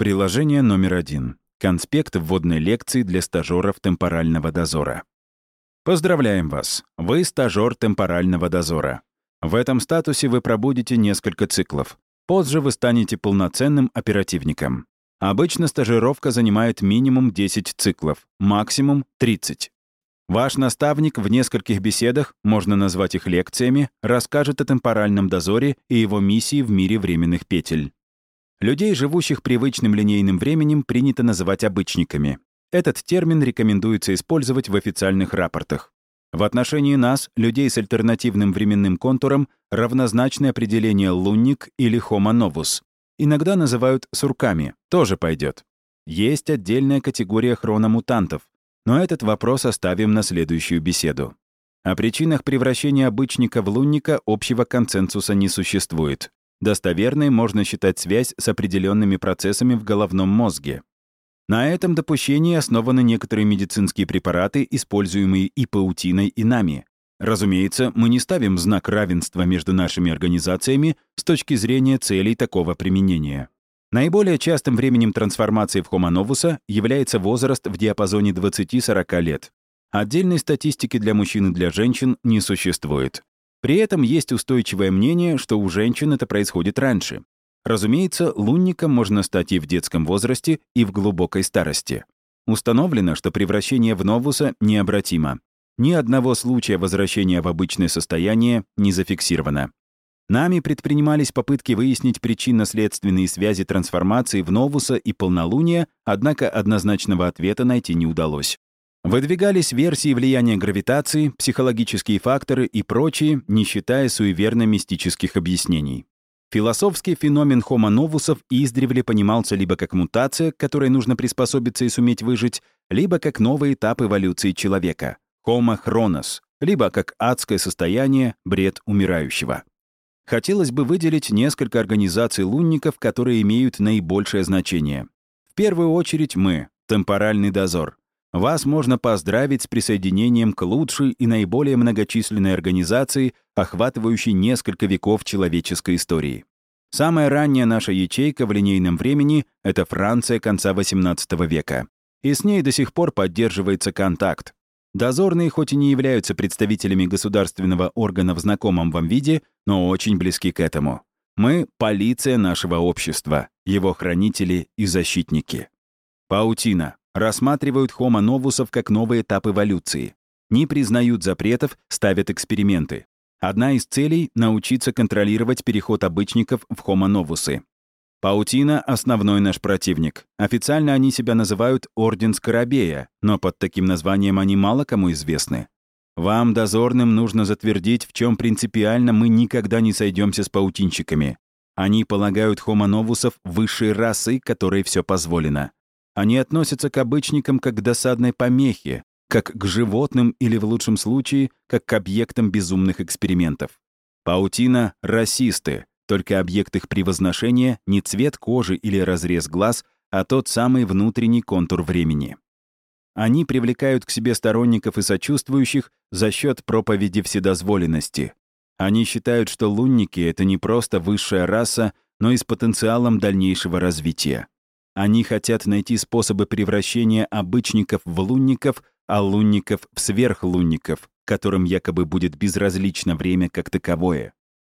Приложение номер один. Конспект вводной лекции для стажеров темпорального дозора. Поздравляем вас! Вы стажер темпорального дозора. В этом статусе вы пробудете несколько циклов. Позже вы станете полноценным оперативником. Обычно стажировка занимает минимум 10 циклов, максимум 30. Ваш наставник в нескольких беседах, можно назвать их лекциями, расскажет о темпоральном дозоре и его миссии в мире временных петель. Людей, живущих привычным линейным временем, принято называть обычниками. Этот термин рекомендуется использовать в официальных рапортах. В отношении нас, людей с альтернативным временным контуром, равнозначное определение «лунник» или «homo novus». Иногда называют «сурками», тоже пойдет. Есть отдельная категория хрономутантов, но этот вопрос оставим на следующую беседу. О причинах превращения обычника в лунника общего консенсуса не существует. Достоверной можно считать связь с определенными процессами в головном мозге. На этом допущении основаны некоторые медицинские препараты, используемые и паутиной, и нами. Разумеется, мы не ставим знак равенства между нашими организациями с точки зрения целей такого применения. Наиболее частым временем трансформации в novus является возраст в диапазоне 20-40 лет. Отдельной статистики для мужчин и для женщин не существует. При этом есть устойчивое мнение, что у женщин это происходит раньше. Разумеется, лунником можно стать и в детском возрасте, и в глубокой старости. Установлено, что превращение в новуса необратимо. Ни одного случая возвращения в обычное состояние не зафиксировано. Нами предпринимались попытки выяснить причинно-следственные связи трансформации в новуса и полнолуния, однако однозначного ответа найти не удалось. Выдвигались версии влияния гравитации, психологические факторы и прочие, не считая суеверно-мистических объяснений. Философский феномен Homo новусов издревле понимался либо как мутация, к которой нужно приспособиться и суметь выжить, либо как новый этап эволюции человека — chronos, либо как адское состояние, бред умирающего. Хотелось бы выделить несколько организаций лунников, которые имеют наибольшее значение. В первую очередь мы — темпоральный дозор, вас можно поздравить с присоединением к лучшей и наиболее многочисленной организации, охватывающей несколько веков человеческой истории. Самая ранняя наша ячейка в линейном времени — это Франция конца XVIII века. И с ней до сих пор поддерживается контакт. Дозорные хоть и не являются представителями государственного органа в знакомом вам виде, но очень близки к этому. Мы — полиция нашего общества, его хранители и защитники. Паутина рассматривают Homo новусов как новый этап эволюции. Не признают запретов, ставят эксперименты. Одна из целей — научиться контролировать переход обычников в Homo новусы. Паутина — основной наш противник. Официально они себя называют Орден Скоробея, но под таким названием они мало кому известны. Вам, дозорным, нужно затвердить, в чем принципиально мы никогда не сойдемся с паутинчиками. Они полагают Homo новусов высшей расой, которой все позволено. Они относятся к обычникам как к досадной помехе, как к животным или, в лучшем случае, как к объектам безумных экспериментов. Паутина — расисты, только объект их превозношения — не цвет кожи или разрез глаз, а тот самый внутренний контур времени. Они привлекают к себе сторонников и сочувствующих за счет проповеди вседозволенности. Они считают, что лунники — это не просто высшая раса, но и с потенциалом дальнейшего развития. Они хотят найти способы превращения обычников в лунников, а лунников в сверхлунников, которым якобы будет безразлично время как таковое.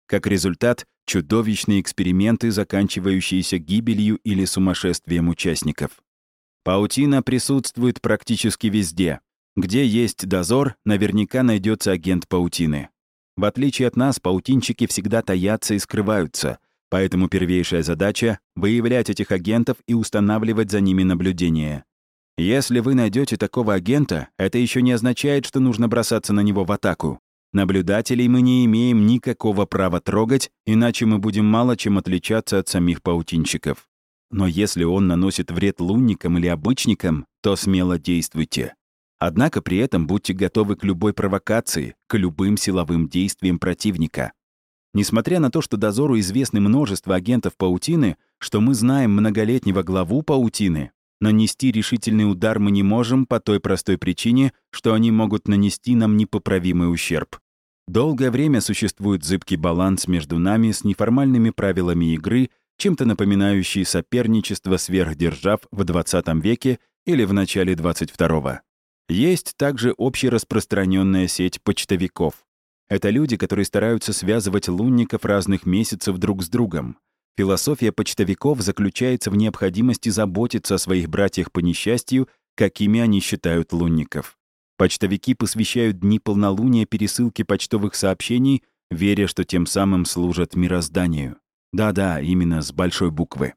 Как результат, чудовищные эксперименты, заканчивающиеся гибелью или сумасшествием участников. Паутина присутствует практически везде. Где есть дозор, наверняка найдется агент паутины. В отличие от нас, паутинчики всегда таятся и скрываются — Поэтому первейшая задача — выявлять этих агентов и устанавливать за ними наблюдение. Если вы найдете такого агента, это еще не означает, что нужно бросаться на него в атаку. Наблюдателей мы не имеем никакого права трогать, иначе мы будем мало чем отличаться от самих паутинщиков. Но если он наносит вред лунникам или обычникам, то смело действуйте. Однако при этом будьте готовы к любой провокации, к любым силовым действиям противника. Несмотря на то, что дозору известны множество агентов паутины, что мы знаем многолетнего главу паутины, нанести решительный удар мы не можем по той простой причине, что они могут нанести нам непоправимый ущерб. Долгое время существует зыбкий баланс между нами с неформальными правилами игры, чем-то напоминающий соперничество сверхдержав в 20 веке или в начале 22-го. Есть также общераспространенная сеть почтовиков. Это люди, которые стараются связывать лунников разных месяцев друг с другом. Философия почтовиков заключается в необходимости заботиться о своих братьях по несчастью, какими они считают лунников. Почтовики посвящают дни полнолуния пересылке почтовых сообщений, веря, что тем самым служат мирозданию. Да-да, именно с большой буквы.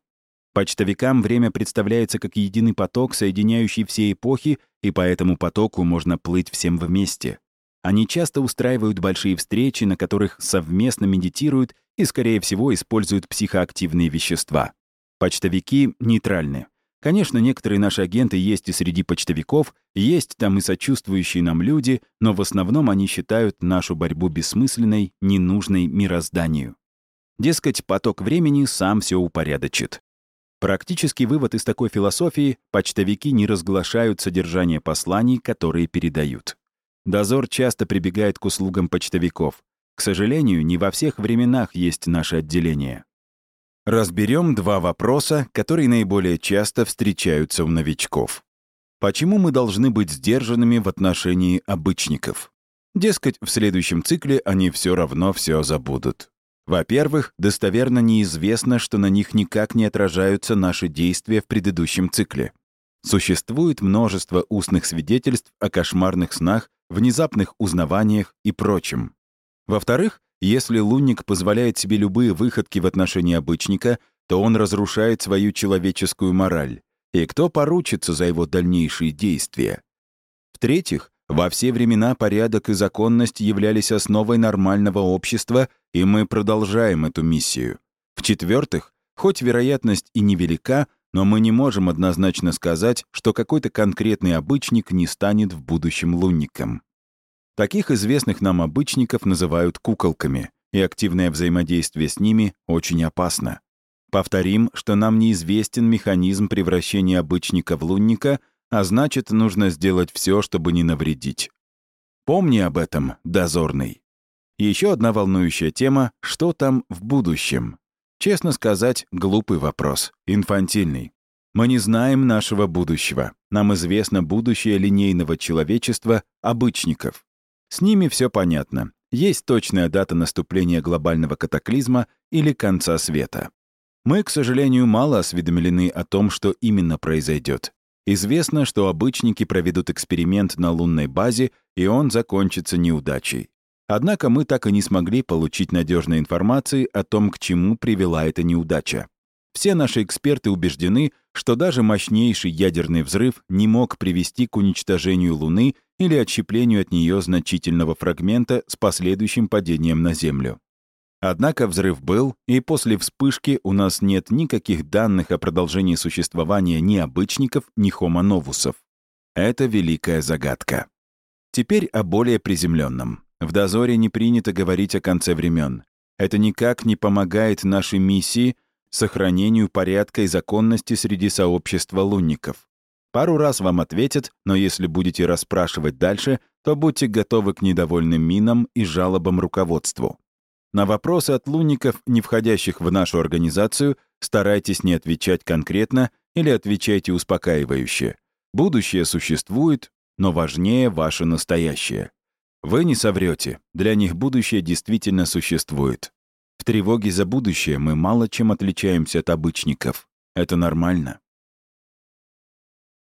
Почтовикам время представляется как единый поток, соединяющий все эпохи, и по этому потоку можно плыть всем вместе. Они часто устраивают большие встречи, на которых совместно медитируют и, скорее всего, используют психоактивные вещества. Почтовики нейтральны. Конечно, некоторые наши агенты есть и среди почтовиков, есть там и сочувствующие нам люди, но в основном они считают нашу борьбу бессмысленной, ненужной мирозданию. Дескать, поток времени сам все упорядочит. Практический вывод из такой философии — почтовики не разглашают содержание посланий, которые передают. Дозор часто прибегает к услугам почтовиков. К сожалению, не во всех временах есть наше отделение. Разберем два вопроса, которые наиболее часто встречаются у новичков. Почему мы должны быть сдержанными в отношении обычников? Дескать, в следующем цикле они все равно все забудут. Во-первых, достоверно неизвестно, что на них никак не отражаются наши действия в предыдущем цикле. Существует множество устных свидетельств о кошмарных снах, внезапных узнаваниях и прочем. Во-вторых, если лунник позволяет себе любые выходки в отношении обычника, то он разрушает свою человеческую мораль. И кто поручится за его дальнейшие действия? В-третьих, во все времена порядок и законность являлись основой нормального общества, и мы продолжаем эту миссию. В-четвертых, хоть вероятность и невелика, но мы не можем однозначно сказать, что какой-то конкретный обычник не станет в будущем лунником. Таких известных нам обычников называют куколками, и активное взаимодействие с ними очень опасно. Повторим, что нам неизвестен механизм превращения обычника в лунника — а значит, нужно сделать все, чтобы не навредить. Помни об этом, дозорный. Еще одна волнующая тема — что там в будущем? Честно сказать, глупый вопрос, инфантильный. Мы не знаем нашего будущего. Нам известно будущее линейного человечества, обычников. С ними все понятно. Есть точная дата наступления глобального катаклизма или конца света. Мы, к сожалению, мало осведомлены о том, что именно произойдет. Известно, что обычники проведут эксперимент на лунной базе, и он закончится неудачей. Однако мы так и не смогли получить надежной информации о том, к чему привела эта неудача. Все наши эксперты убеждены, что даже мощнейший ядерный взрыв не мог привести к уничтожению Луны или отщеплению от нее значительного фрагмента с последующим падением на Землю. Однако взрыв был, и после вспышки у нас нет никаких данных о продолжении существования ни обычников, ни хомоновусов. Это великая загадка. Теперь о более приземленном. В дозоре не принято говорить о конце времен. Это никак не помогает нашей миссии сохранению порядка и законности среди сообщества лунников. Пару раз вам ответят, но если будете расспрашивать дальше, то будьте готовы к недовольным минам и жалобам руководству. На вопросы от лунников, не входящих в нашу организацию, старайтесь не отвечать конкретно или отвечайте успокаивающе. Будущее существует, но важнее ваше настоящее. Вы не соврете, для них будущее действительно существует. В тревоге за будущее мы мало чем отличаемся от обычников. Это нормально.